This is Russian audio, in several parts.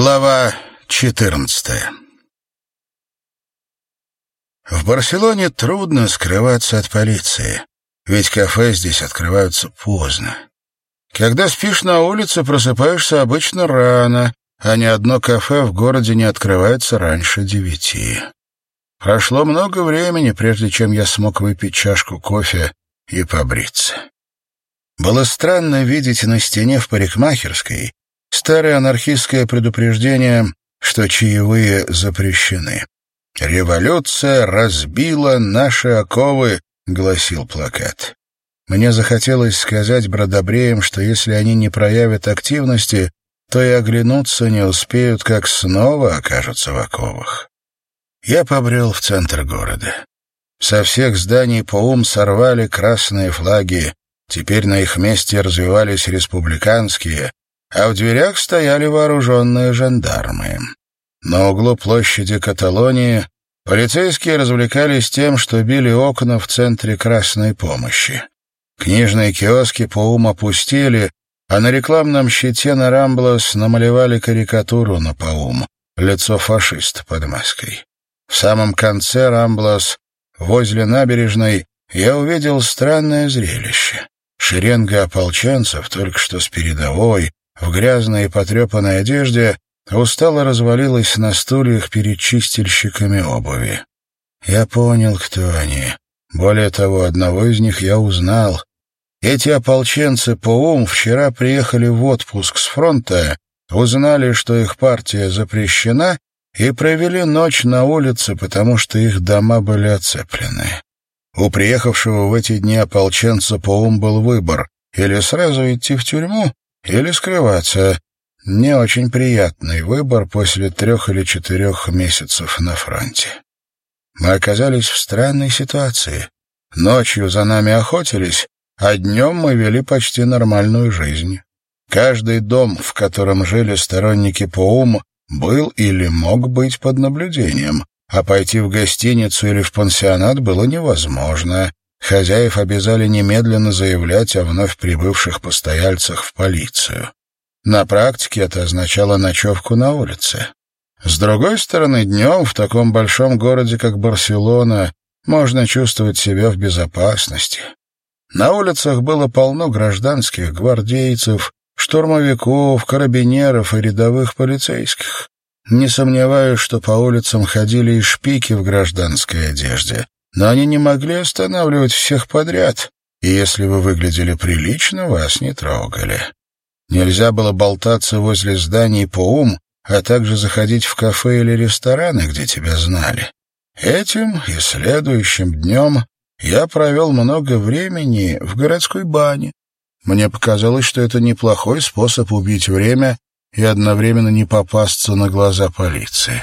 Глава 14 В Барселоне трудно скрываться от полиции, ведь кафе здесь открываются поздно. Когда спишь на улице, просыпаешься обычно рано, а ни одно кафе в городе не открывается раньше девяти. Прошло много времени, прежде чем я смог выпить чашку кофе и побриться. Было странно видеть на стене в парикмахерской Старое анархистское предупреждение, что чаевые запрещены. «Революция разбила наши оковы», — гласил плакат. Мне захотелось сказать бродобреям, что если они не проявят активности, то и оглянуться не успеют, как снова окажутся в оковах. Я побрел в центр города. Со всех зданий по ум сорвали красные флаги, теперь на их месте развивались республиканские, а в дверях стояли вооруженные жандармы. На углу площади Каталонии полицейские развлекались тем, что били окна в центре красной помощи. Книжные киоски по ум опустили, а на рекламном щите на Рамблос намалевали карикатуру на Паум, лицо фашиста под маской. В самом конце Рамблос, возле набережной, я увидел странное зрелище. Шеренга ополченцев, только что с передовой, в грязной и потрепанной одежде, устало развалилась на стульях перед чистильщиками обуви. Я понял, кто они. Более того, одного из них я узнал. Эти ополченцы по ум вчера приехали в отпуск с фронта, узнали, что их партия запрещена, и провели ночь на улице, потому что их дома были оцеплены. У приехавшего в эти дни ополченца по ум был выбор — или сразу идти в тюрьму, или скрываться. Не очень приятный выбор после трех или четырех месяцев на фронте. Мы оказались в странной ситуации. Ночью за нами охотились, а днем мы вели почти нормальную жизнь. Каждый дом, в котором жили сторонники ПОУМ, был или мог быть под наблюдением, а пойти в гостиницу или в пансионат было невозможно. Хозяев обязали немедленно заявлять о вновь прибывших постояльцах в полицию. На практике это означало ночевку на улице. С другой стороны, днем в таком большом городе, как Барселона, можно чувствовать себя в безопасности. На улицах было полно гражданских, гвардейцев, штурмовиков, карабинеров и рядовых полицейских. Не сомневаюсь, что по улицам ходили и шпики в гражданской одежде но они не могли останавливать всех подряд, и если вы выглядели прилично, вас не трогали. Нельзя было болтаться возле зданий по ум, а также заходить в кафе или рестораны, где тебя знали. Этим и следующим днем я провел много времени в городской бане. Мне показалось, что это неплохой способ убить время и одновременно не попасться на глаза полиции.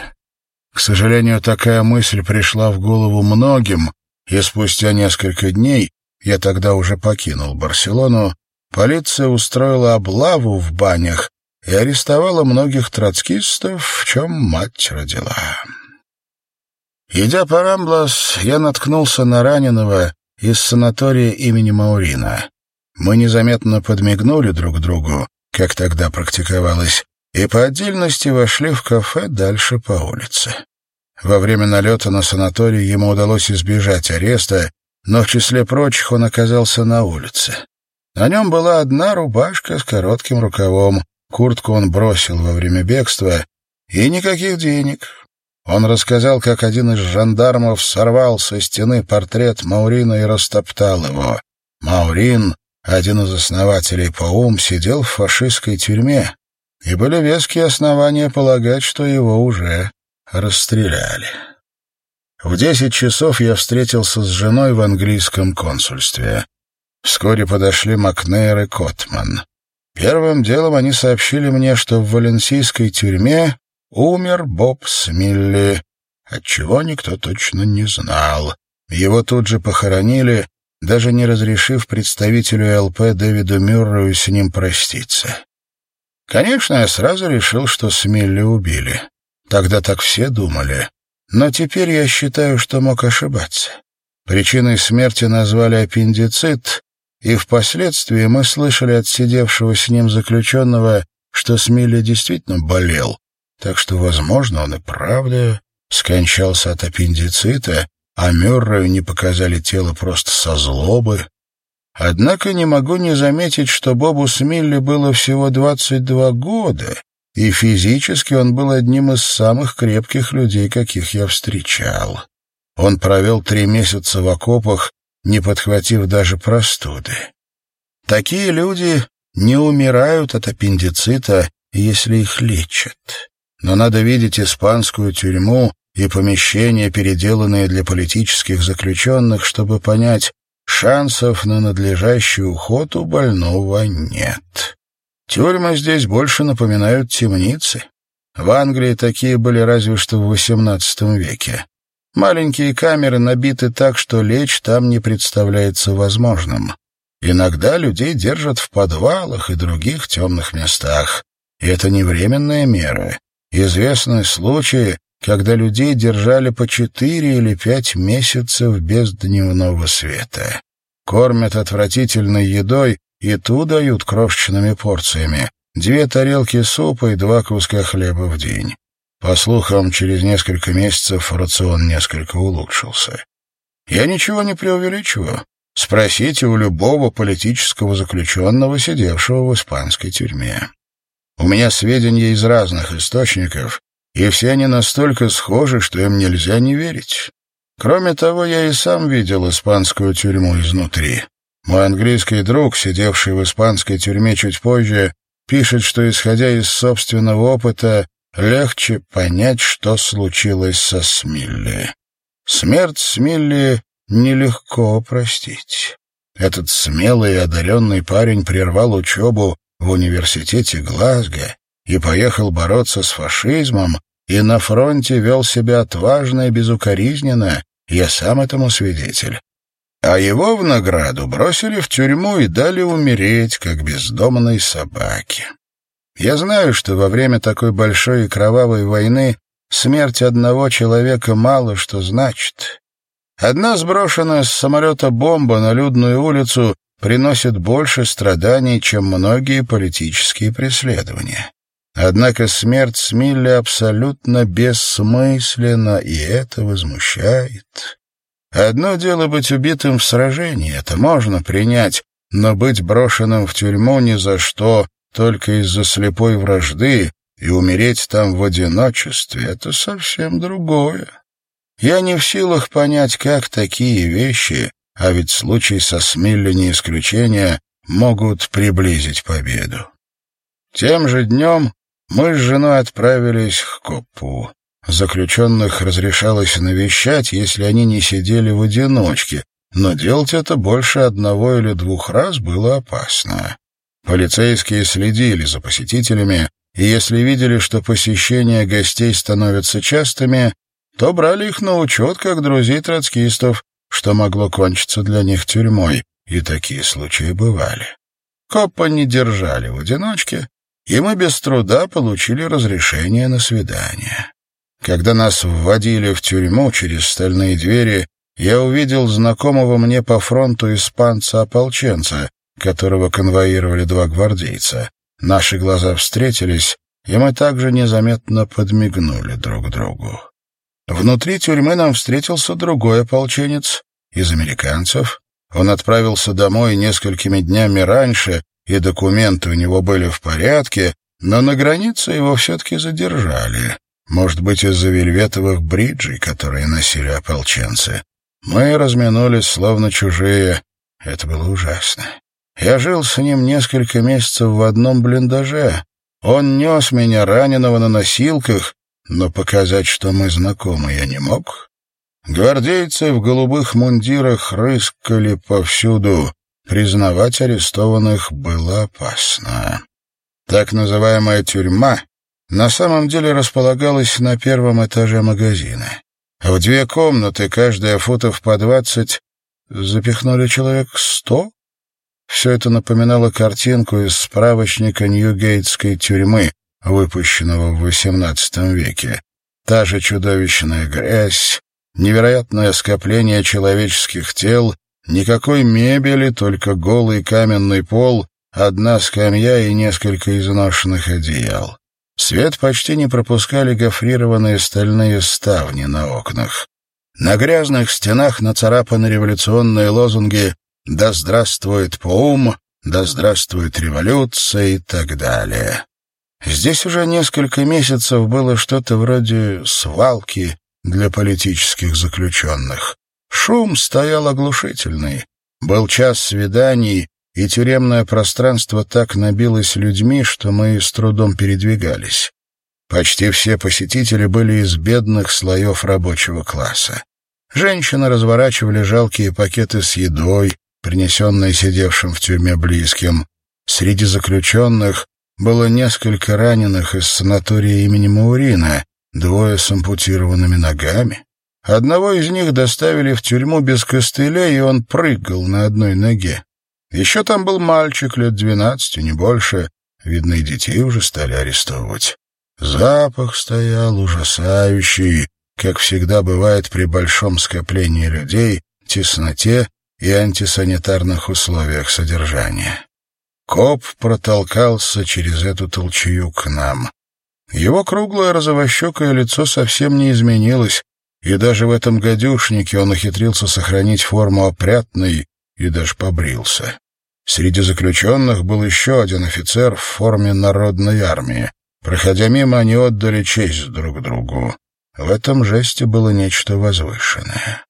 К сожалению, такая мысль пришла в голову многим, и спустя несколько дней, я тогда уже покинул Барселону, полиция устроила облаву в банях и арестовала многих троцкистов, в чем мать родила. Идя по Рамблас, я наткнулся на раненого из санатория имени Маурина. Мы незаметно подмигнули друг другу, как тогда практиковалось, и по отдельности вошли в кафе дальше по улице. Во время налета на санаторий ему удалось избежать ареста, но в числе прочих он оказался на улице. На нем была одна рубашка с коротким рукавом, куртку он бросил во время бегства, и никаких денег. Он рассказал, как один из жандармов сорвал со стены портрет Маурина и растоптал его. Маурин, один из основателей ПОУМ, сидел в фашистской тюрьме, и были веские основания полагать, что его уже расстреляли. В десять часов я встретился с женой в английском консульстве. Вскоре подошли Макнейр и Котман. Первым делом они сообщили мне, что в валенсийской тюрьме умер Боб Смилли, отчего никто точно не знал. Его тут же похоронили, даже не разрешив представителю ЛП Дэвиду Мюррею с ним проститься. Конечно, я сразу решил, что Смилли убили. Тогда так все думали. Но теперь я считаю, что мог ошибаться. Причиной смерти назвали аппендицит, и впоследствии мы слышали от сидевшего с ним заключенного, что Смилли действительно болел, так что, возможно, он и правда скончался от аппендицита, а Мюррею не показали тело просто со злобы. Однако не могу не заметить, что Бобу Смилли было всего 22 года, и физически он был одним из самых крепких людей, каких я встречал. Он провел три месяца в окопах, не подхватив даже простуды. Такие люди не умирают от аппендицита, если их лечат. Но надо видеть испанскую тюрьму и помещения, переделанные для политических заключенных, чтобы понять, шансов на надлежащий уход у больного нет. Тюрьмы здесь больше напоминают темницы. В Англии такие были разве что в XVIII веке. Маленькие камеры набиты так, что лечь там не представляется возможным. Иногда людей держат в подвалах и других темных местах. И это не временная мера. Известны случаи, когда людей держали по четыре или пять месяцев без дневного света. Кормят отвратительной едой и ту дают крошечными порциями. Две тарелки супа и два куска хлеба в день. По слухам, через несколько месяцев рацион несколько улучшился. Я ничего не преувеличиваю. Спросите у любого политического заключенного, сидевшего в испанской тюрьме. У меня сведения из разных источников, и все они настолько схожи, что им нельзя не верить. Кроме того, я и сам видел испанскую тюрьму изнутри. Мой английский друг, сидевший в испанской тюрьме чуть позже, пишет, что, исходя из собственного опыта, легче понять, что случилось со Смилли. Смерть Смилли нелегко простить. Этот смелый и одаренный парень прервал учебу в университете Глазго и поехал бороться с фашизмом, и на фронте вел себя отважно и безукоризненно, я сам этому свидетель. А его в награду бросили в тюрьму и дали умереть, как бездомной собаке. Я знаю, что во время такой большой и кровавой войны смерть одного человека мало что значит. Одна сброшенная с самолета бомба на людную улицу приносит больше страданий, чем многие политические преследования. Однако смерть Смилли абсолютно бессмысленна, и это возмущает. Одно дело быть убитым в сражении, это можно принять, но быть брошенным в тюрьму ни за что, только из-за слепой вражды, и умереть там в одиночестве — это совсем другое. Я не в силах понять, как такие вещи, а ведь случай со Смилли не исключение, могут приблизить победу. Тем же днем мы с женой отправились к Копу. Заключенных разрешалось навещать, если они не сидели в одиночке, но делать это больше одного или двух раз было опасно. Полицейские следили за посетителями, и если видели, что посещения гостей становятся частыми, то брали их на учет как друзей троцкистов, что могло кончиться для них тюрьмой, и такие случаи бывали. Копа не держали в одиночке, и мы без труда получили разрешение на свидание. Когда нас вводили в тюрьму через стальные двери, я увидел знакомого мне по фронту испанца-ополченца, которого конвоировали два гвардейца. Наши глаза встретились, и мы также незаметно подмигнули друг другу. Внутри тюрьмы нам встретился другой ополченец из американцев. Он отправился домой несколькими днями раньше, и документы у него были в порядке, но на границе его все-таки задержали. Может быть, из-за вельветовых бриджей, которые носили ополченцы. Мы разминулись, словно чужие. Это было ужасно. Я жил с ним несколько месяцев в одном блиндаже. Он нес меня раненого на носилках, но показать, что мы знакомы, я не мог. Гвардейцы в голубых мундирах рыскали повсюду. Признавать арестованных было опасно. Так называемая тюрьма на самом деле располагалась на первом этаже магазина. В две комнаты, каждая футов по двадцать, запихнули человек сто. Все это напоминало картинку из справочника Ньюгейтской тюрьмы, выпущенного в XVIII веке. Та же чудовищная грязь, невероятное скопление человеческих тел Никакой мебели, только голый каменный пол, одна скамья и несколько изношенных одеял. Свет почти не пропускали гофрированные стальные ставни на окнах. На грязных стенах нацарапаны революционные лозунги «Да здравствует Поум», «Да здравствует революция» и так далее. Здесь уже несколько месяцев было что-то вроде свалки для политических заключенных. Шум стоял оглушительный. Был час свиданий, и тюремное пространство так набилось людьми, что мы с трудом передвигались. Почти все посетители были из бедных слоев рабочего класса. Женщины разворачивали жалкие пакеты с едой, принесенные сидевшим в тюрьме близким. Среди заключенных было несколько раненых из санатория имени Маурина, двое с ампутированными ногами. Одного из них доставили в тюрьму без костылей, и он прыгал на одной ноге. Еще там был мальчик лет двенадцати, не больше. Видно, и детей уже стали арестовывать. Запах стоял ужасающий, как всегда бывает при большом скоплении людей, тесноте и антисанитарных условиях содержания. Коп протолкался через эту толчую к нам. Его круглое розовощекое лицо совсем не изменилось, и даже в этом гадюшнике он ухитрился сохранить форму опрятной и даже побрился. Среди заключенных был еще один офицер в форме народной армии. Проходя мимо, они отдали честь друг другу. В этом жесте было нечто возвышенное.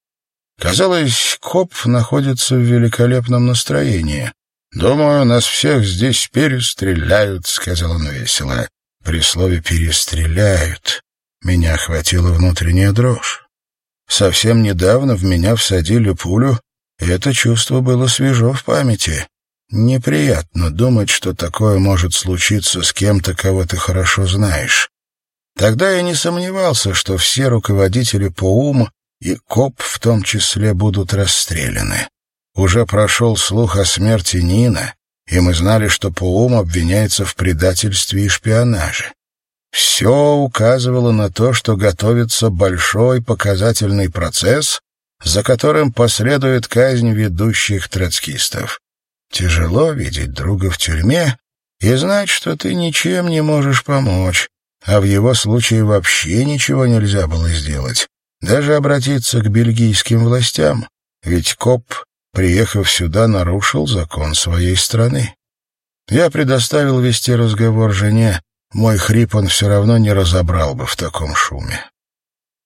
Казалось, коп находится в великолепном настроении. «Думаю, нас всех здесь перестреляют», — сказал он весело. При слове «перестреляют» меня охватила внутренняя дрожь. Совсем недавно в меня всадили пулю, и это чувство было свежо в памяти. Неприятно думать, что такое может случиться с кем-то, кого ты хорошо знаешь. Тогда я не сомневался, что все руководители по ум и КОП в том числе будут расстреляны. Уже прошел слух о смерти Нина, и мы знали, что Паум обвиняется в предательстве и шпионаже. Все указывало на то, что готовится большой показательный процесс, за которым последует казнь ведущих троцкистов. Тяжело видеть друга в тюрьме и знать, что ты ничем не можешь помочь, а в его случае вообще ничего нельзя было сделать, даже обратиться к бельгийским властям, ведь коп, приехав сюда, нарушил закон своей страны. Я предоставил вести разговор жене, мой хрип он все равно не разобрал бы в таком шуме.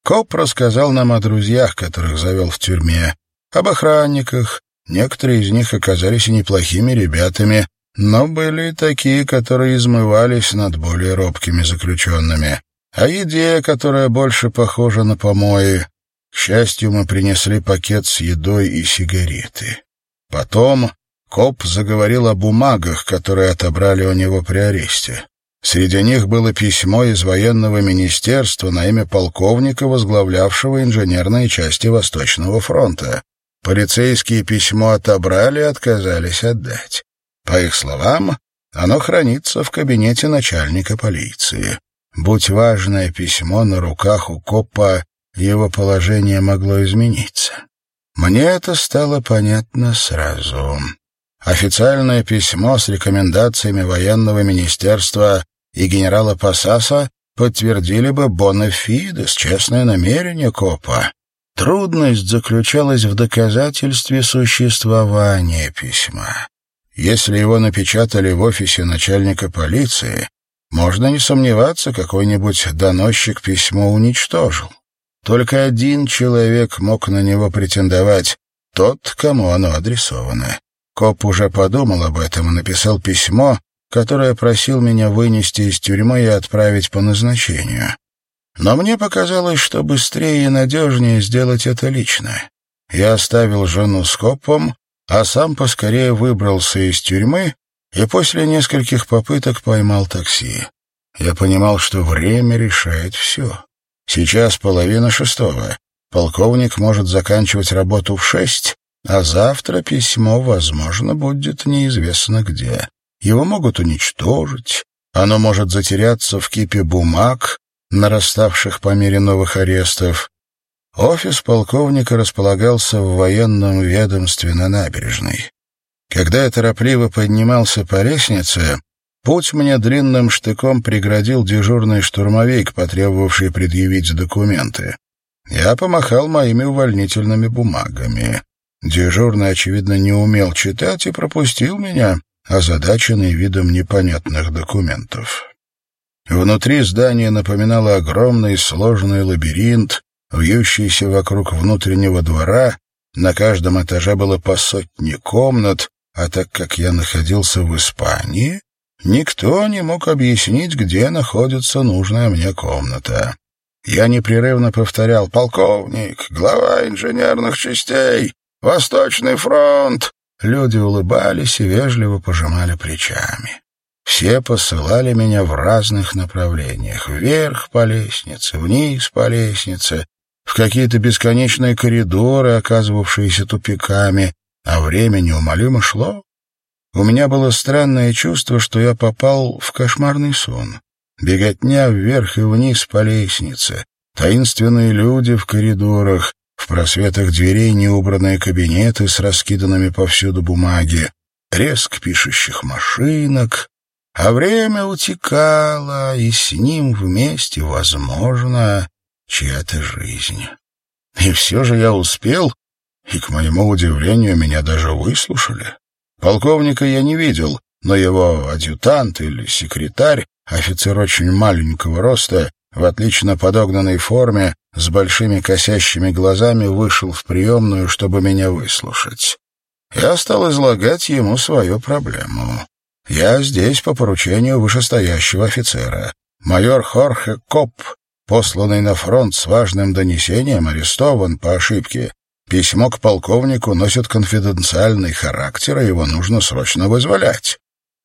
Коп рассказал нам о друзьях, которых завел в тюрьме, об охранниках, Некоторые из них оказались неплохими ребятами, но были и такие, которые измывались над более робкими заключенными. А еде, которая больше похожа на помои. К счастью, мы принесли пакет с едой и сигареты. Потом коп заговорил о бумагах, которые отобрали у него при аресте. Среди них было письмо из военного министерства на имя полковника, возглавлявшего инженерные части Восточного фронта. Полицейские письмо отобрали и отказались отдать. По их словам, оно хранится в кабинете начальника полиции. Будь важное письмо на руках у копа, его положение могло измениться. Мне это стало понятно сразу. Официальное письмо с рекомендациями военного министерства и генерала Пасаса подтвердили бы бонафидес, честное намерение копа. Трудность заключалась в доказательстве существования письма. Если его напечатали в офисе начальника полиции, можно не сомневаться, какой-нибудь доносчик письмо уничтожил. Только один человек мог на него претендовать, тот, кому оно адресовано. Коп уже подумал об этом и написал письмо, которое просил меня вынести из тюрьмы и отправить по назначению. Но мне показалось, что быстрее и надежнее сделать это лично. Я оставил жену с копом, а сам поскорее выбрался из тюрьмы и после нескольких попыток поймал такси. Я понимал, что время решает все. Сейчас половина шестого. Полковник может заканчивать работу в шесть, а завтра письмо, возможно, будет неизвестно где. Его могут уничтожить, оно может затеряться в кипе бумаг, нараставших по мере новых арестов. Офис полковника располагался в военном ведомстве на набережной. Когда я торопливо поднимался по лестнице, Путь мне длинным штыком преградил дежурный штурмовик, потребовавший предъявить документы. Я помахал моими увольнительными бумагами. Дежурный, очевидно, не умел читать и пропустил меня, озадаченный видом непонятных документов. Внутри здание напоминало огромный сложный лабиринт, вьющийся вокруг внутреннего двора. На каждом этаже было по сотне комнат, а так как я находился в Испании, никто не мог объяснить, где находится нужная мне комната. Я непрерывно повторял «Полковник, глава инженерных частей, Восточный фронт!» Люди улыбались и вежливо пожимали плечами. Все посылали меня в разных направлениях. Вверх по лестнице, вниз по лестнице, в какие-то бесконечные коридоры, оказывавшиеся тупиками, а время неумолимо шло. У меня было странное чувство, что я попал в кошмарный сон. Беготня вверх и вниз по лестнице, таинственные люди в коридорах, в просветах дверей неубранные кабинеты с раскиданными повсюду бумаги, треск пишущих машинок, а время утекало, и с ним вместе, возможно, чья-то жизнь. И все же я успел, и, к моему удивлению, меня даже выслушали. Полковника я не видел, но его адъютант или секретарь, офицер очень маленького роста, в отлично подогнанной форме, с большими косящими глазами, вышел в приемную, чтобы меня выслушать. Я стал излагать ему свою проблему. Я здесь по поручению вышестоящего офицера. Майор Хорхе Коп, посланный на фронт с важным донесением, арестован по ошибке. Письмо к полковнику носит конфиденциальный характер, и его нужно срочно вызволять.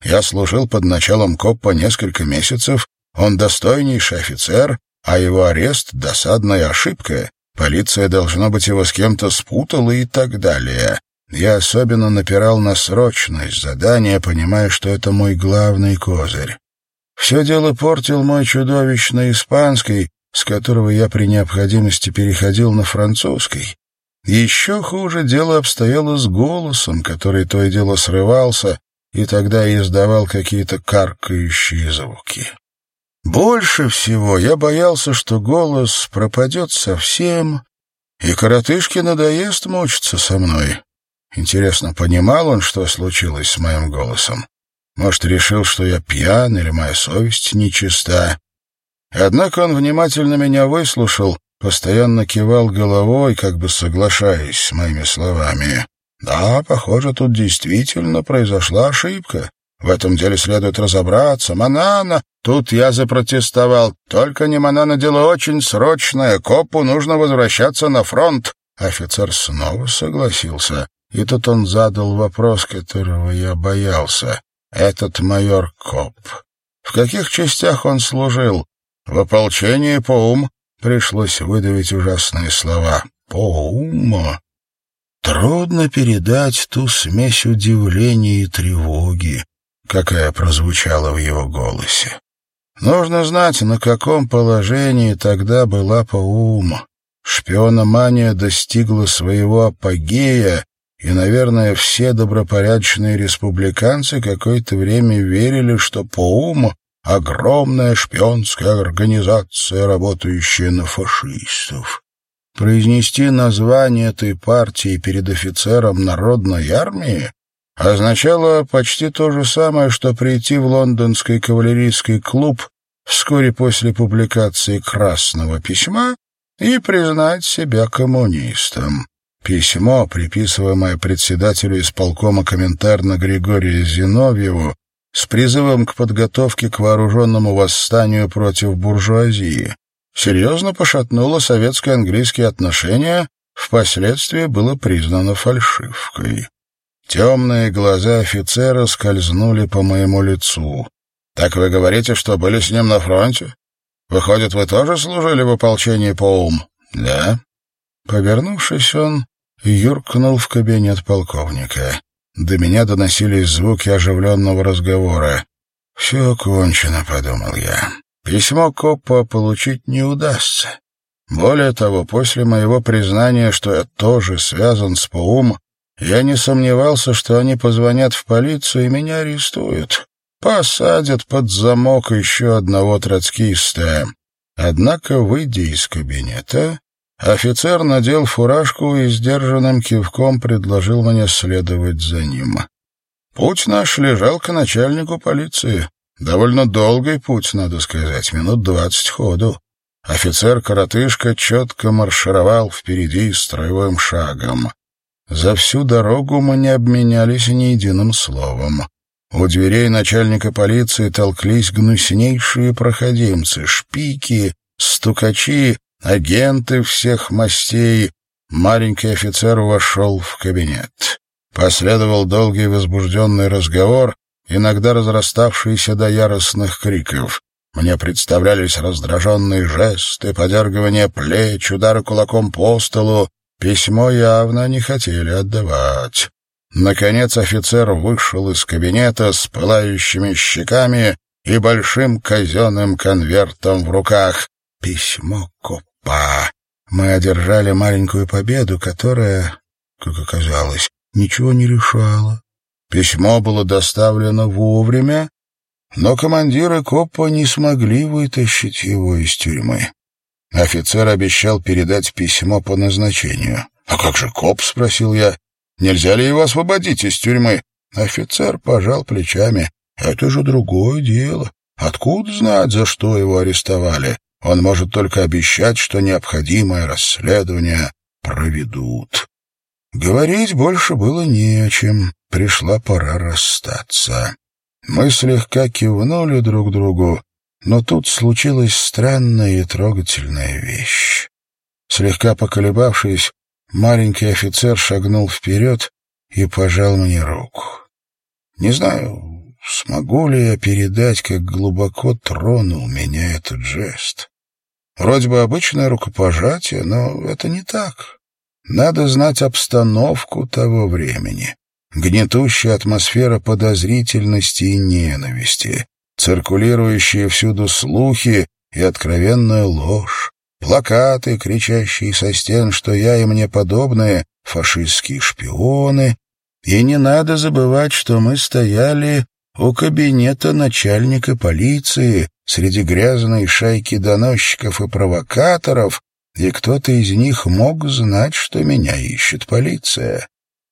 Я служил под началом Коппа несколько месяцев, он достойнейший офицер, а его арест — досадная ошибка. Полиция, должно быть, его с кем-то спутала и так далее. Я особенно напирал на срочность задания, понимая, что это мой главный козырь. Все дело портил мой чудовищный испанский, с которого я при необходимости переходил на французский. Еще хуже дело обстояло с голосом, который то и дело срывался, и тогда издавал какие-то каркающие звуки. Больше всего я боялся, что голос пропадет совсем, и коротышке надоест мучиться со мной. Интересно, понимал он, что случилось с моим голосом? Может, решил, что я пьян или моя совесть нечиста? Однако он внимательно меня выслушал, постоянно кивал головой, как бы соглашаясь с моими словами. «Да, похоже, тут действительно произошла ошибка. В этом деле следует разобраться. Манана...» Тут я запротестовал. «Только не Манана, дело очень срочное. Копу нужно возвращаться на фронт». Офицер снова согласился. И тут он задал вопрос, которого я боялся. Этот майор Коп. В каких частях он служил? В ополчении Поум. Пришлось выдавить ужасные слова. Поума. Трудно передать ту смесь удивления и тревоги, какая прозвучала в его голосе. Нужно знать, на каком положении тогда была Паума. Шпиономания достигла своего апогея, и, наверное, все добропорядочные республиканцы какое-то время верили, что ПОУМ — огромная шпионская организация, работающая на фашистов. Произнести название этой партии перед офицером народной армии означало почти то же самое, что прийти в лондонский кавалерийский клуб вскоре после публикации «Красного письма» и признать себя коммунистом. Письмо, приписываемое председателю исполкома Коминтерна Григорию Зиновьеву, с призывом к подготовке к вооруженному восстанию против буржуазии, серьезно пошатнуло советско-английские отношения, впоследствии было признано фальшивкой. Темные глаза офицера скользнули по моему лицу. «Так вы говорите, что были с ним на фронте? Выходит, вы тоже служили в ополчении по ум?» «Да». Повернувшись, он юркнул в кабинет полковника. До меня доносились звуки оживленного разговора. «Все кончено», — подумал я. «Письмо Коппа получить не удастся. Более того, после моего признания, что я тоже связан с ПОУМ, я не сомневался, что они позвонят в полицию и меня арестуют. посадят под замок еще одного троцкиста. Однако, выйдя из кабинета, офицер надел фуражку и сдержанным кивком предложил мне следовать за ним. Путь наш лежал к начальнику полиции. Довольно долгий путь, надо сказать, минут двадцать ходу. Офицер-коротышка четко маршировал впереди строевым шагом. За всю дорогу мы не обменялись ни единым словом. У дверей начальника полиции толклись гнуснейшие проходимцы, шпики, стукачи, агенты всех мастей. Маленький офицер вошел в кабинет. Последовал долгий возбужденный разговор, иногда разраставшийся до яростных криков. Мне представлялись раздраженные жесты, подергивание плеч, удары кулаком по столу. Письмо явно не хотели отдавать. Наконец офицер вышел из кабинета с пылающими щеками и большим казенным конвертом в руках. Письмо копа. Мы одержали маленькую победу, которая, как оказалось, ничего не решала. Письмо было доставлено вовремя, но командиры КОПа не смогли вытащить его из тюрьмы. Офицер обещал передать письмо по назначению. «А как же КОП?» — спросил я. Нельзя ли его освободить из тюрьмы? Офицер пожал плечами. Это же другое дело. Откуда знать, за что его арестовали? Он может только обещать, что необходимое расследование проведут. Говорить больше было не о чем. Пришла пора расстаться. Мы слегка кивнули друг другу, но тут случилась странная и трогательная вещь. Слегка поколебавшись, Маленький офицер шагнул вперед и пожал мне руку. Не знаю, смогу ли я передать, как глубоко тронул меня этот жест. Вроде бы обычное рукопожатие, но это не так. Надо знать обстановку того времени. Гнетущая атмосфера подозрительности и ненависти, циркулирующие всюду слухи и откровенная ложь, плакаты, кричащие со стен, что я и мне подобные фашистские шпионы, и не надо забывать, что мы стояли у кабинета начальника полиции среди грязной шайки доносчиков и провокаторов, и кто-то из них мог знать, что меня ищет полиция.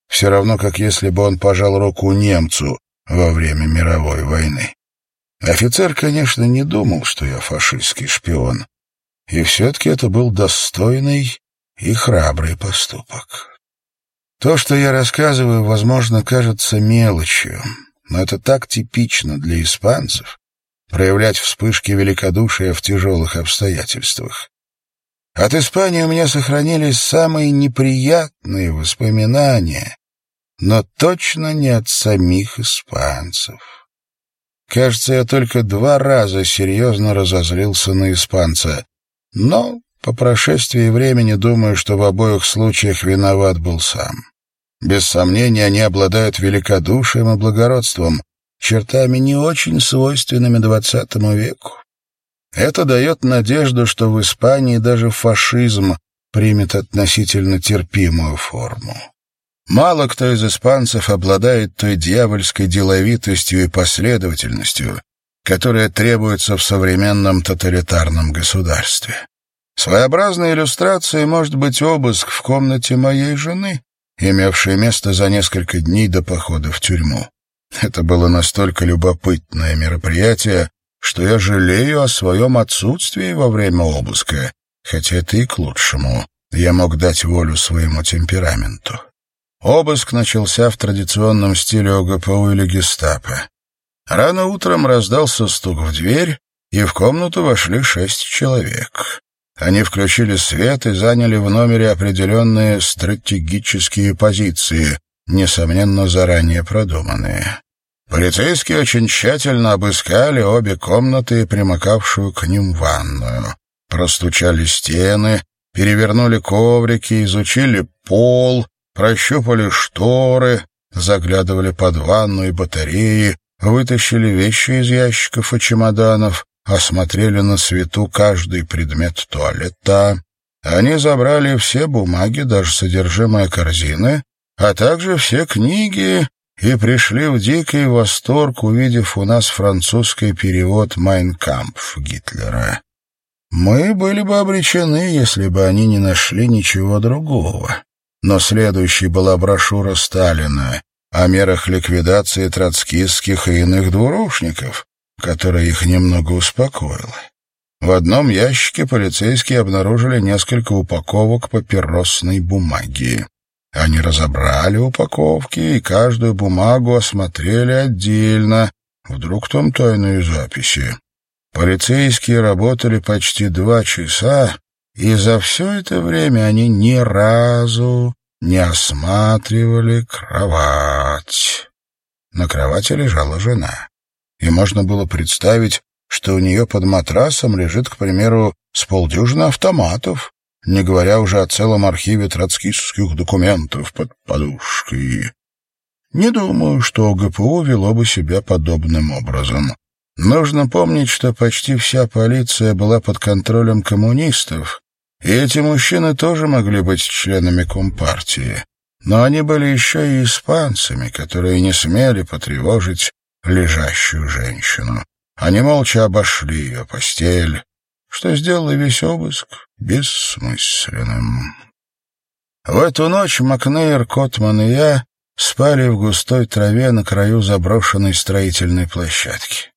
Все равно, как если бы он пожал руку немцу во время мировой войны. Офицер, конечно, не думал, что я фашистский шпион. И все-таки это был достойный и храбрый поступок. То, что я рассказываю, возможно, кажется мелочью, но это так типично для испанцев — проявлять вспышки великодушия в тяжелых обстоятельствах. От Испании у меня сохранились самые неприятные воспоминания, но точно не от самих испанцев. Кажется, я только два раза серьезно разозлился на испанца. Но по прошествии времени думаю, что в обоих случаях виноват был сам. Без сомнения, они обладают великодушием и благородством, чертами не очень свойственными двадцатому веку. Это дает надежду, что в Испании даже фашизм примет относительно терпимую форму. Мало кто из испанцев обладает той дьявольской деловитостью и последовательностью, которая требуется в современном тоталитарном государстве. Своеобразной иллюстрацией может быть обыск в комнате моей жены, имевшей место за несколько дней до похода в тюрьму. Это было настолько любопытное мероприятие, что я жалею о своем отсутствии во время обыска, хотя это и к лучшему. Я мог дать волю своему темпераменту. Обыск начался в традиционном стиле ОГПУ или гестапо. Рано утром раздался стук в дверь, и в комнату вошли шесть человек. Они включили свет и заняли в номере определенные стратегические позиции, несомненно, заранее продуманные. Полицейские очень тщательно обыскали обе комнаты и примыкавшую к ним ванную. Простучали стены, перевернули коврики, изучили пол, прощупали шторы, заглядывали под ванну и батареи, вытащили вещи из ящиков и чемоданов, осмотрели на свету каждый предмет туалета. Они забрали все бумаги, даже содержимое корзины, а также все книги и пришли в дикий восторг, увидев у нас французский перевод «Майнкампф» Гитлера. Мы были бы обречены, если бы они не нашли ничего другого. Но следующей была брошюра Сталина о мерах ликвидации троцкистских и иных двурушников, которая их немного успокоила. В одном ящике полицейские обнаружили несколько упаковок папиросной бумаги. Они разобрали упаковки и каждую бумагу осмотрели отдельно. Вдруг там тайные записи. Полицейские работали почти два часа, и за все это время они ни разу не осматривали кровать. На кровати лежала жена, и можно было представить, что у нее под матрасом лежит, к примеру, с полдюжины автоматов, не говоря уже о целом архиве троцкистских документов под подушкой. Не думаю, что ГПУ вело бы себя подобным образом. Нужно помнить, что почти вся полиция была под контролем коммунистов, и эти мужчины тоже могли быть членами Компартии. Но они были еще и испанцами, которые не смели потревожить лежащую женщину. Они молча обошли ее постель, что сделало весь обыск бессмысленным. В эту ночь Макнейр, Котман и я спали в густой траве на краю заброшенной строительной площадки.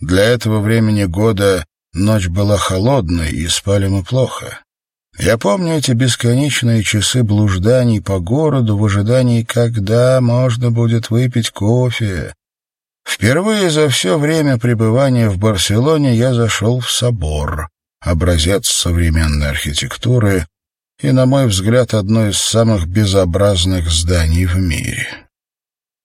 Для этого времени года ночь была холодной, и спали мы плохо. Я помню эти бесконечные часы блужданий по городу в ожидании, когда можно будет выпить кофе, Впервые за все время пребывания в Барселоне я зашел в собор, образец современной архитектуры и, на мой взгляд, одно из самых безобразных зданий в мире.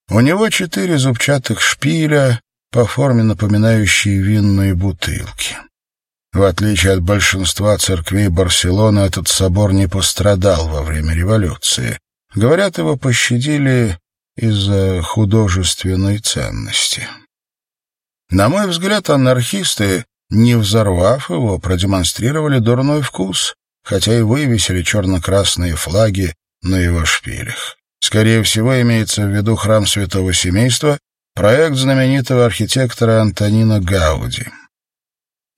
У него четыре зубчатых шпиля, по форме напоминающие винные бутылки. В отличие от большинства церквей Барселоны, этот собор не пострадал во время революции. Говорят, его пощадили из-за художественной ценности. На мой взгляд, анархисты, не взорвав его, продемонстрировали дурной вкус, хотя и вывесили черно-красные флаги на его шпилях. Скорее всего, имеется в виду храм Святого Семейства, проект знаменитого архитектора Антонина Гауди.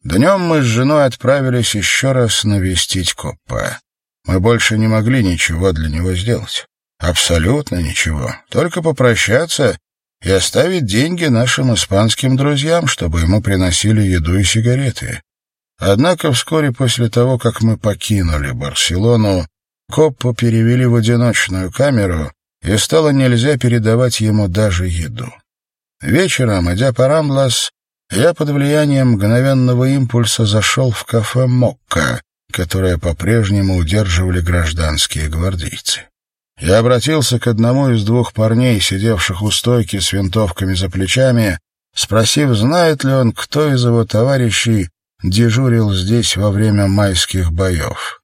Днем мы с женой отправились еще раз навестить Коппа. Мы больше не могли ничего для него сделать. Абсолютно ничего. Только попрощаться и оставить деньги нашим испанским друзьям, чтобы ему приносили еду и сигареты. Однако вскоре после того, как мы покинули Барселону, Коппо перевели в одиночную камеру, и стало нельзя передавать ему даже еду. Вечером, идя по Рамблас, я под влиянием мгновенного импульса зашел в кафе «Мокко», которое по-прежнему удерживали гражданские гвардейцы. Я обратился к одному из двух парней, сидевших у стойки с винтовками за плечами, спросив, знает ли он, кто из его товарищей дежурил здесь во время майских боев.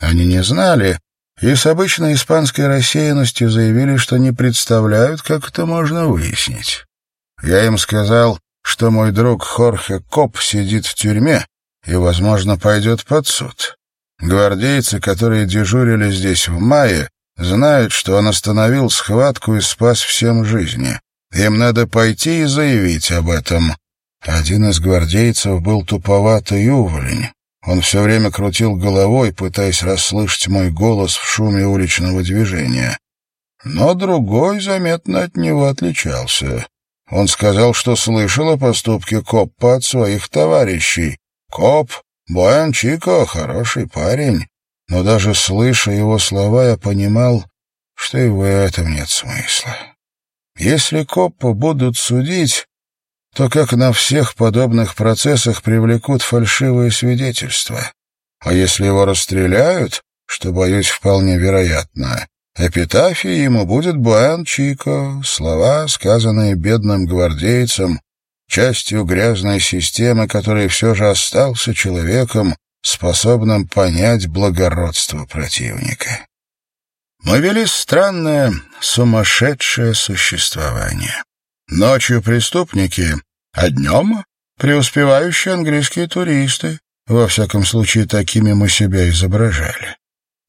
Они не знали и с обычной испанской рассеянностью заявили, что не представляют, как это можно выяснить. Я им сказал, что мой друг Хорхе Коп сидит в тюрьме и, возможно, пойдет под суд. Гвардейцы, которые дежурили здесь в мае, Знают, что он остановил схватку и спас всем жизни. Им надо пойти и заявить об этом. Один из гвардейцев был туповатый уволень. Он все время крутил головой, пытаясь расслышать мой голос в шуме уличного движения. Но другой заметно от него отличался. Он сказал, что слышал о поступке Коппа от своих товарищей. Коп, Буэн Чико, хороший парень но даже слыша его слова, я понимал, что и в этом нет смысла. Если Коппа будут судить, то, как на всех подобных процессах, привлекут фальшивые свидетельства. А если его расстреляют, что, боюсь, вполне вероятно, эпитафией ему будет Буэн Чико, слова, сказанные бедным гвардейцем, частью грязной системы, который все же остался человеком, способным понять благородство противника. Мы вели странное, сумасшедшее существование. Ночью преступники, а днем преуспевающие английские туристы. Во всяком случае, такими мы себя изображали.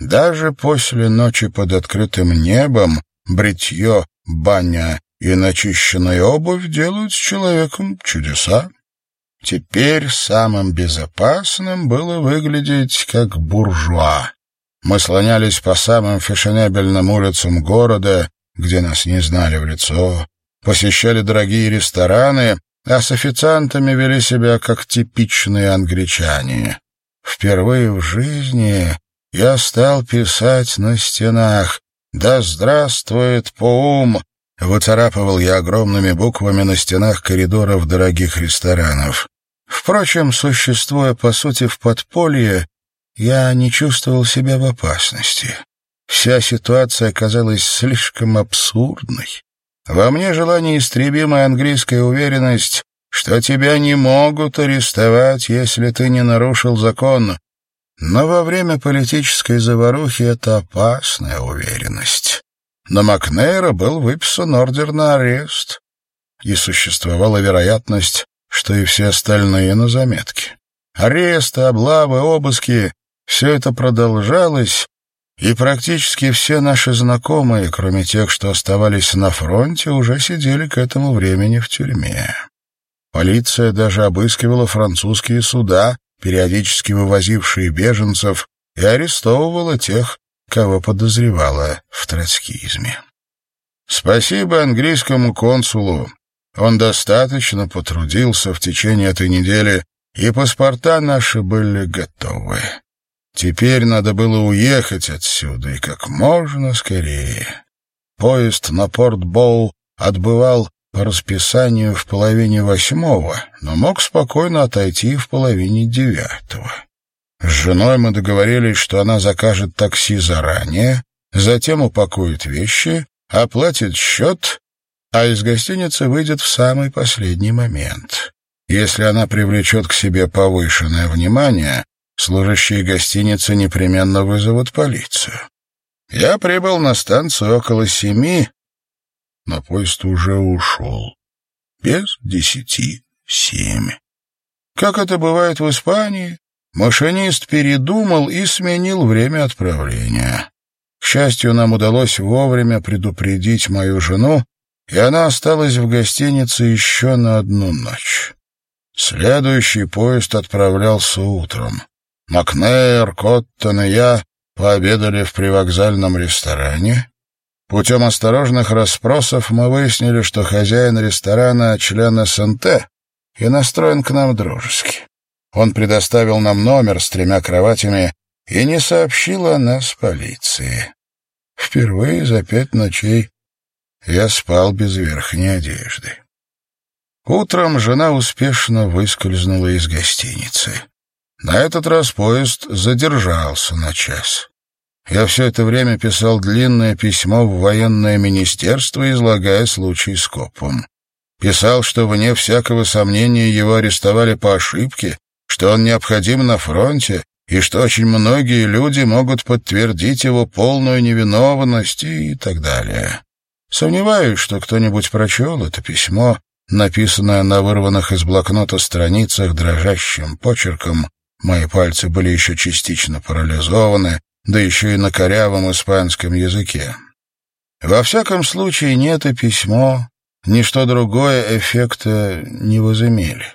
Даже после ночи под открытым небом бритье, баня и начищенная обувь делают с человеком чудеса. Теперь самым безопасным было выглядеть как буржуа. Мы слонялись по самым фешенебельным улицам города, где нас не знали в лицо, посещали дорогие рестораны, а с официантами вели себя как типичные англичане. Впервые в жизни я стал писать на стенах «Да здравствует Поум!» Выцарапывал я огромными буквами на стенах коридоров дорогих ресторанов. Впрочем, существуя, по сути, в подполье, я не чувствовал себя в опасности. Вся ситуация казалась слишком абсурдной. Во мне жила неистребимая английская уверенность, что тебя не могут арестовать, если ты не нарушил закон. Но во время политической заварухи это опасная уверенность. На Макнейра был выписан ордер на арест, и существовала вероятность, что и все остальные на заметке. Аресты, облавы, обыски — все это продолжалось, и практически все наши знакомые, кроме тех, что оставались на фронте, уже сидели к этому времени в тюрьме. Полиция даже обыскивала французские суда, периодически вывозившие беженцев, и арестовывала тех, кого подозревала в троцкизме. Спасибо английскому консулу. Он достаточно потрудился в течение этой недели, и паспорта наши были готовы. Теперь надо было уехать отсюда и как можно скорее. Поезд на Порт-Боу отбывал по расписанию в половине восьмого, но мог спокойно отойти в половине девятого. С женой мы договорились, что она закажет такси заранее, затем упакует вещи, оплатит счет, а из гостиницы выйдет в самый последний момент. Если она привлечет к себе повышенное внимание, служащие гостиницы непременно вызовут полицию. Я прибыл на станцию около семи, но поезд уже ушел. Без десяти семь. Как это бывает в Испании, машинист передумал и сменил время отправления. К счастью, нам удалось вовремя предупредить мою жену, и она осталась в гостинице еще на одну ночь. Следующий поезд отправлялся утром. Макнейр, Коттон и я пообедали в привокзальном ресторане. Путем осторожных расспросов мы выяснили, что хозяин ресторана — член СНТ и настроен к нам дружески. Он предоставил нам номер с тремя кроватями и не сообщил о нас полиции. Впервые за пять ночей я спал без верхней одежды. Утром жена успешно выскользнула из гостиницы. На этот раз поезд задержался на час. Я все это время писал длинное письмо в военное министерство, излагая случай с копом. Писал, что вне всякого сомнения его арестовали по ошибке, что он необходим на фронте, и что очень многие люди могут подтвердить его полную невиновность и так далее. Сомневаюсь, что кто-нибудь прочел это письмо, написанное на вырванных из блокнота страницах дрожащим почерком, Мои пальцы были еще частично парализованы, да еще и на корявом испанском языке. Во всяком случае, ни это письмо, ни что другое эффекта не возымели.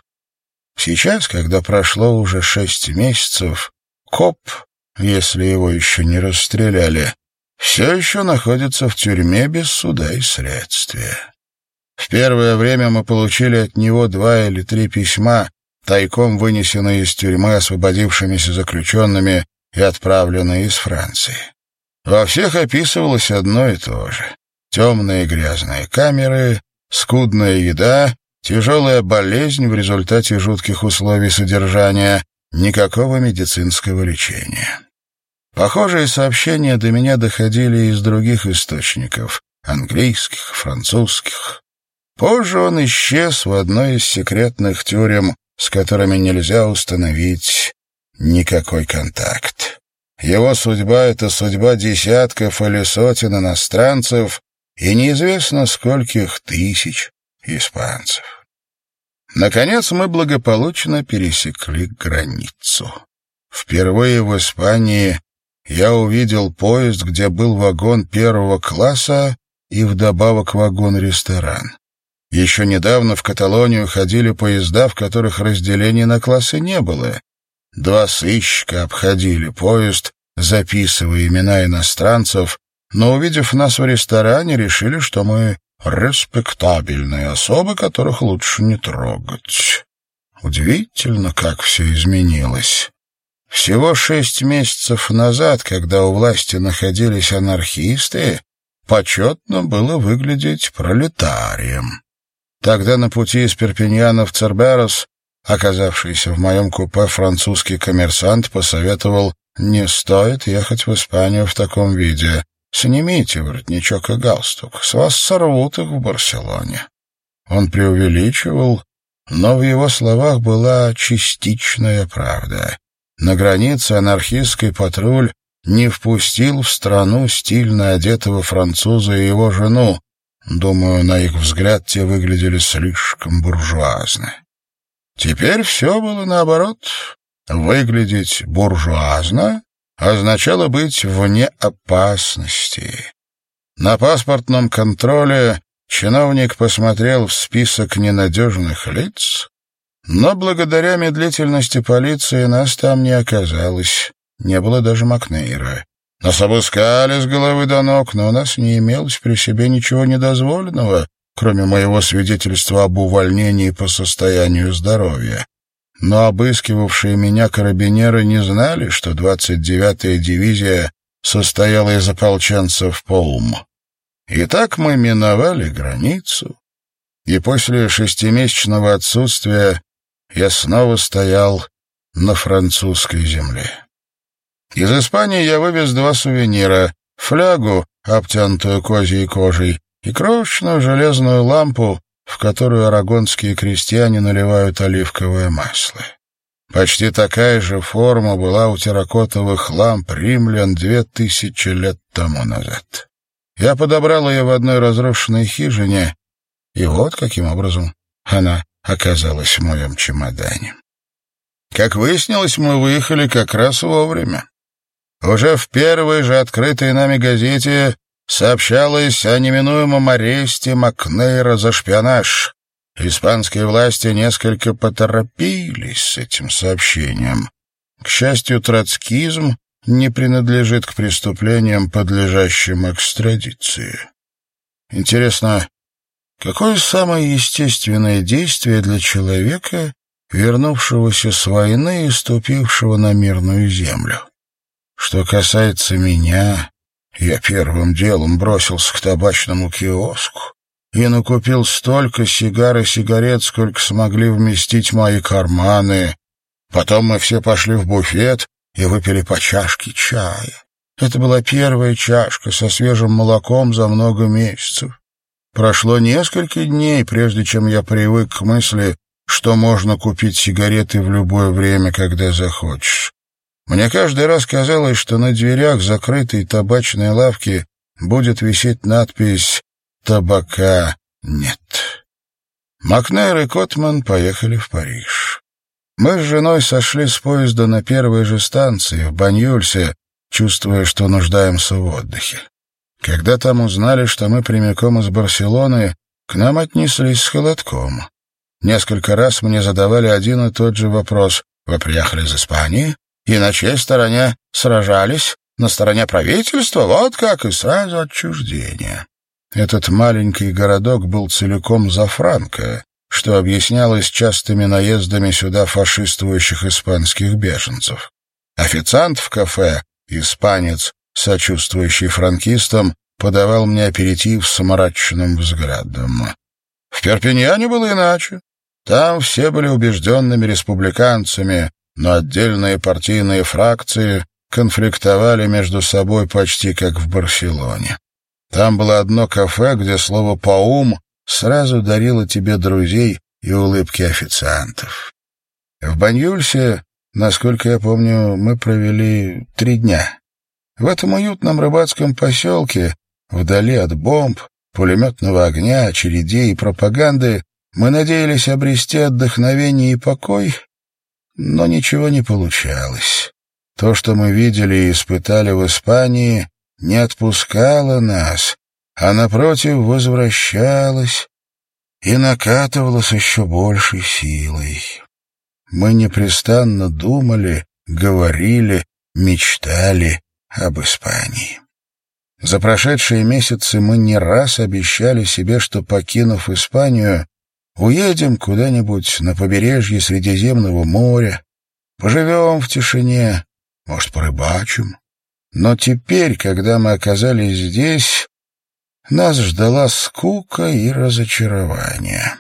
Сейчас, когда прошло уже шесть месяцев, коп, если его еще не расстреляли, все еще находится в тюрьме без суда и следствия. В первое время мы получили от него два или три письма, тайком вынесенные из тюрьмы освободившимися заключенными и отправленные из Франции. Во всех описывалось одно и то же. Темные грязные камеры, скудная еда, тяжелая болезнь в результате жутких условий содержания, никакого медицинского лечения. Похожие сообщения до меня доходили из других источников — английских, французских. Позже он исчез в одной из секретных тюрем с которыми нельзя установить никакой контакт. Его судьба — это судьба десятков или сотен иностранцев и неизвестно скольких тысяч испанцев. Наконец мы благополучно пересекли границу. Впервые в Испании я увидел поезд, где был вагон первого класса и вдобавок вагон-ресторан. Еще недавно в Каталонию ходили поезда, в которых разделения на классы не было. Два сыщика обходили поезд, записывая имена иностранцев, но, увидев нас в ресторане, решили, что мы респектабельные особы, которых лучше не трогать. Удивительно, как все изменилось. Всего шесть месяцев назад, когда у власти находились анархисты, почетно было выглядеть пролетарием. Тогда на пути из Перпиньяна в Церберос, оказавшийся в моем купе французский коммерсант, посоветовал «Не стоит ехать в Испанию в таком виде. Снимите воротничок и галстук. С вас сорвут их в Барселоне». Он преувеличивал, но в его словах была частичная правда. На границе анархистский патруль не впустил в страну стильно одетого француза и его жену. Думаю, на их взгляд те выглядели слишком буржуазно. Теперь все было наоборот. Выглядеть буржуазно означало быть вне опасности. На паспортном контроле чиновник посмотрел в список ненадежных лиц, но благодаря медлительности полиции нас там не оказалось. Не было даже Макнейра. Нас обыскали с головы до ног, но у нас не имелось при себе ничего недозволенного, кроме моего свидетельства об увольнении по состоянию здоровья. Но обыскивавшие меня карабинеры не знали, что 29-я дивизия состояла из ополченцев Поум. И так мы миновали границу, и после шестимесячного отсутствия я снова стоял на французской земле. Из Испании я вывез два сувенира — флягу, обтянутую козьей кожей, и крошечную железную лампу, в которую арагонские крестьяне наливают оливковое масло. Почти такая же форма была у терракотовых ламп римлян две тысячи лет тому назад. Я подобрал ее в одной разрушенной хижине, и вот каким образом она оказалась в моем чемодане. Как выяснилось, мы выехали как раз вовремя. Уже в первой же открытой нами газете сообщалось о неминуемом аресте Макнейра за шпионаж. Испанские власти несколько поторопились с этим сообщением. К счастью, троцкизм не принадлежит к преступлениям, подлежащим экстрадиции. Интересно, какое самое естественное действие для человека, вернувшегося с войны и ступившего на мирную землю? Что касается меня, я первым делом бросился к табачному киоску и накупил столько сигар и сигарет, сколько смогли вместить мои карманы. Потом мы все пошли в буфет и выпили по чашке чая. Это была первая чашка со свежим молоком за много месяцев. Прошло несколько дней, прежде чем я привык к мысли, что можно купить сигареты в любое время, когда захочешь. Мне каждый раз казалось, что на дверях закрытой табачной лавки будет висеть надпись «Табака нет». Макнейр и Котман поехали в Париж. Мы с женой сошли с поезда на первой же станции, в Баньюльсе, чувствуя, что нуждаемся в отдыхе. Когда там узнали, что мы прямиком из Барселоны, к нам отнеслись с холодком. Несколько раз мне задавали один и тот же вопрос. «Вы приехали из Испании?» И на чьей стороне сражались? На стороне правительства? Вот как, и сразу отчуждение. Этот маленький городок был целиком за Франко, что объяснялось частыми наездами сюда фашистующих испанских беженцев. Официант в кафе, испанец, сочувствующий франкистам, подавал мне аперитив с мрачным взглядом. В Перпиньяне было иначе. Там все были убежденными республиканцами, но отдельные партийные фракции конфликтовали между собой почти как в Барселоне. Там было одно кафе, где слово «паум» сразу дарило тебе друзей и улыбки официантов. В Баньюльсе, насколько я помню, мы провели три дня. В этом уютном рыбацком поселке, вдали от бомб, пулеметного огня, очередей и пропаганды, мы надеялись обрести отдохновение и покой но ничего не получалось. То, что мы видели и испытали в Испании, не отпускало нас, а напротив возвращалась и накатывала с еще большей силой. Мы непрестанно думали, говорили, мечтали об Испании. За прошедшие месяцы мы не раз обещали себе, что, покинув Испанию, уедем куда-нибудь на побережье Средиземного моря, поживем в тишине, может, порыбачим. Но теперь, когда мы оказались здесь, нас ждала скука и разочарование.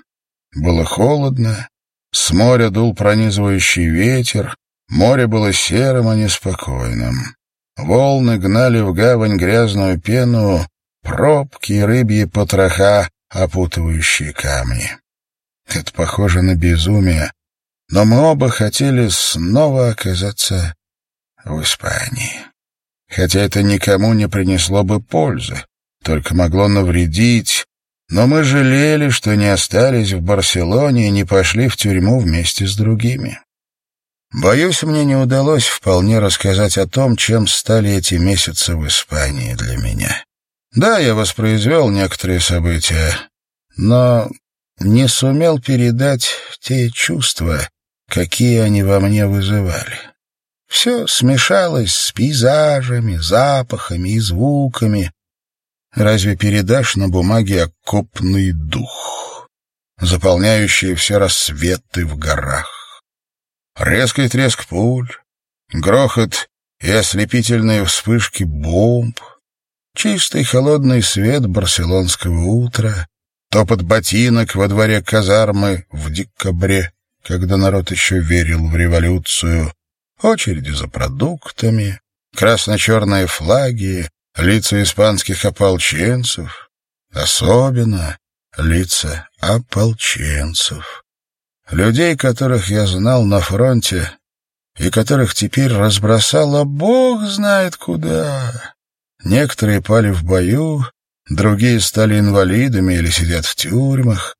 Было холодно, с моря дул пронизывающий ветер, море было серым, а неспокойным. Волны гнали в гавань грязную пену, пробки и рыбьи потроха, опутывающие камни. Это похоже на безумие, но мы оба хотели снова оказаться в Испании. Хотя это никому не принесло бы пользы только могло навредить, но мы жалели, что не остались в Барселоне и не пошли в тюрьму вместе с другими. Боюсь, мне не удалось вполне рассказать о том, чем стали эти месяцы в Испании для меня. Да, я воспроизвел некоторые события, но не сумел передать те чувства, какие они во мне вызывали. Все смешалось с пейзажами, запахами и звуками, Разве передашь на бумаге окопный дух, заполняющий все рассветы в горах? Резкий треск пуль, грохот и ослепительные вспышки бомб, чистый холодный свет барселонского утра, топот ботинок во дворе казармы в декабре, когда народ еще верил в революцию, очереди за продуктами, красно-черные флаги, лица испанских ополченцев, особенно лица ополченцев, людей, которых я знал на фронте и которых теперь разбросало бог знает куда. Некоторые пали в бою, другие стали инвалидами или сидят в тюрьмах.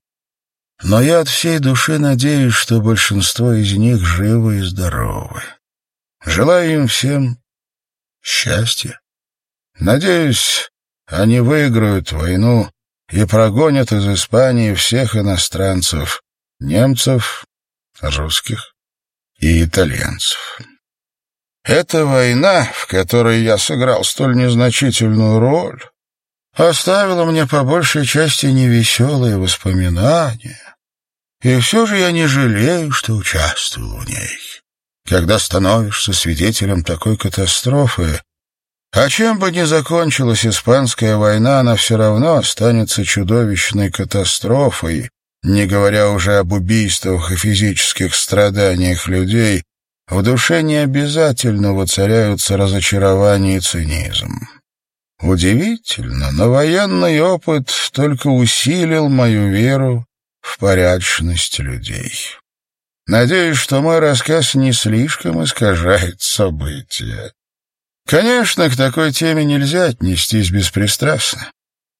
Но я от всей души надеюсь, что большинство из них живы и здоровы. Желаю им всем счастья. Надеюсь, они выиграют войну и прогонят из Испании всех иностранцев, немцев, русских и итальянцев. Эта война, в которой я сыграл столь незначительную роль, оставила мне по большей части невеселые воспоминания, и все же я не жалею, что участвовал в ней. Когда становишься свидетелем такой катастрофы, а чем бы ни закончилась испанская война, она все равно останется чудовищной катастрофой, не говоря уже об убийствах и физических страданиях людей, в душе не обязательно воцаряются разочарование и цинизм. Удивительно, но военный опыт только усилил мою веру в порядочность людей. Надеюсь, что мой рассказ не слишком искажает события. Конечно, к такой теме нельзя отнестись беспристрастно.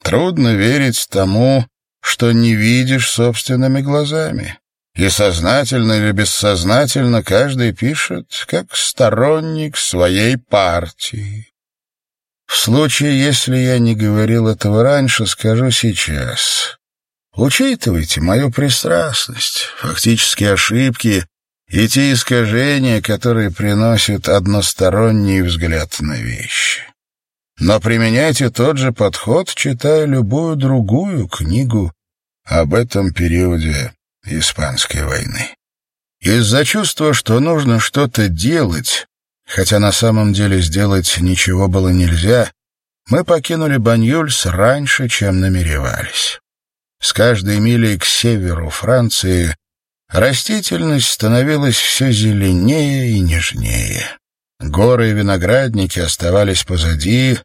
Трудно верить тому, что не видишь собственными глазами. И сознательно или бессознательно каждый пишет, как сторонник своей партии. В случае, если я не говорил этого раньше, скажу сейчас. Учитывайте мою пристрастность, фактические ошибки и те искажения, которые приносят односторонний взгляд на вещи. Но применяйте тот же подход, читая любую другую книгу об этом периоде Испанской войны. Из-за чувства, что нужно что-то делать, хотя на самом деле сделать ничего было нельзя, мы покинули Баньюльс раньше, чем намеревались. С каждой милей к северу Франции Растительность становилась все зеленее и нежнее. Горы и виноградники оставались позади,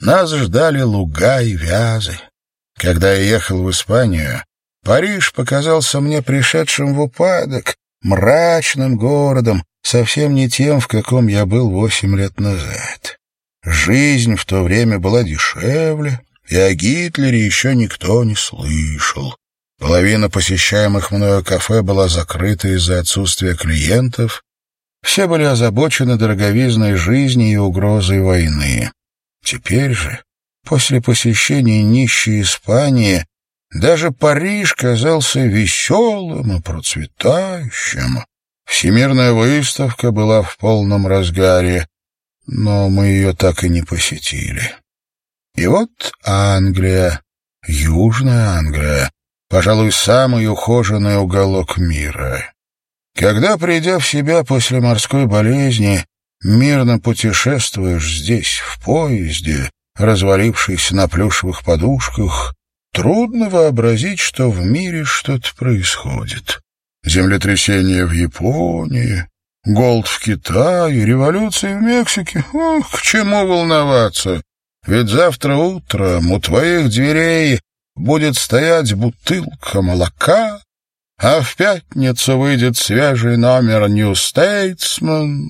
нас ждали луга и вязы. Когда я ехал в Испанию, Париж показался мне пришедшим в упадок, мрачным городом, совсем не тем, в каком я был восемь лет назад. Жизнь в то время была дешевле, и о Гитлере еще никто не слышал. Половина посещаемых мною кафе была закрыта из-за отсутствия клиентов. Все были озабочены дороговизной жизни и угрозой войны. Теперь же После посещения нищей Испании даже Париж казался веселым и процветающим. Всемирная выставка была в полном разгаре, но мы ее так и не посетили. И вот Англия, Южная Англия, пожалуй, самый ухоженный уголок мира. Когда, придя в себя после морской болезни, мирно путешествуешь здесь, в поезде, развалившись на плюшевых подушках, трудно вообразить, что в мире что-то происходит. Землетрясение в Японии, голод в Китае, революция в Мексике. Ох, к чему волноваться? Ведь завтра утром у твоих дверей будет стоять бутылка молока, а в пятницу выйдет свежий номер «Нью Стейтсман».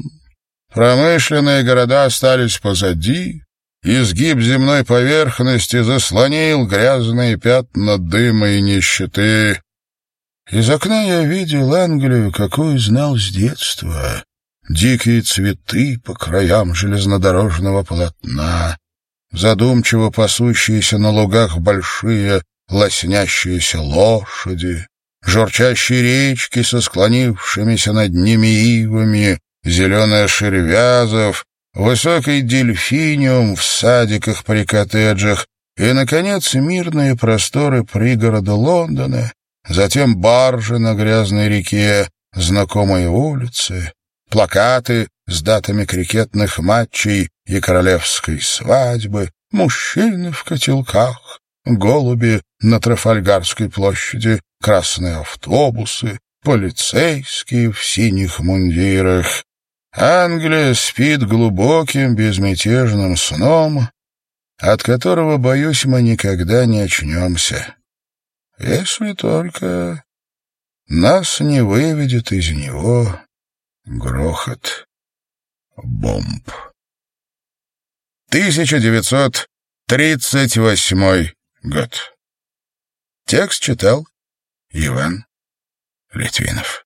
Промышленные города остались позади, изгиб земной поверхности заслонил грязные пятна дыма и нищеты. Из окна я видел Англию, какую знал с детства. Дикие цветы по краям железнодорожного полотна, задумчиво пасущиеся на лугах большие лоснящиеся лошади, журчащие речки со склонившимися над ними ивами, зеленая шервязов, высокий дельфиниум в садиках при коттеджах и, наконец, мирные просторы пригорода Лондона, затем баржи на грязной реке, знакомые улицы, плакаты с датами крикетных матчей и королевской свадьбы, мужчины в котелках, голуби на Трафальгарской площади, красные автобусы, полицейские в синих мундирах. Англия спит глубоким безмятежным сном, от которого, боюсь, мы никогда не очнемся. Если только нас не выведет из него грохот бомб. 1938 год. Текст читал Иван Литвинов.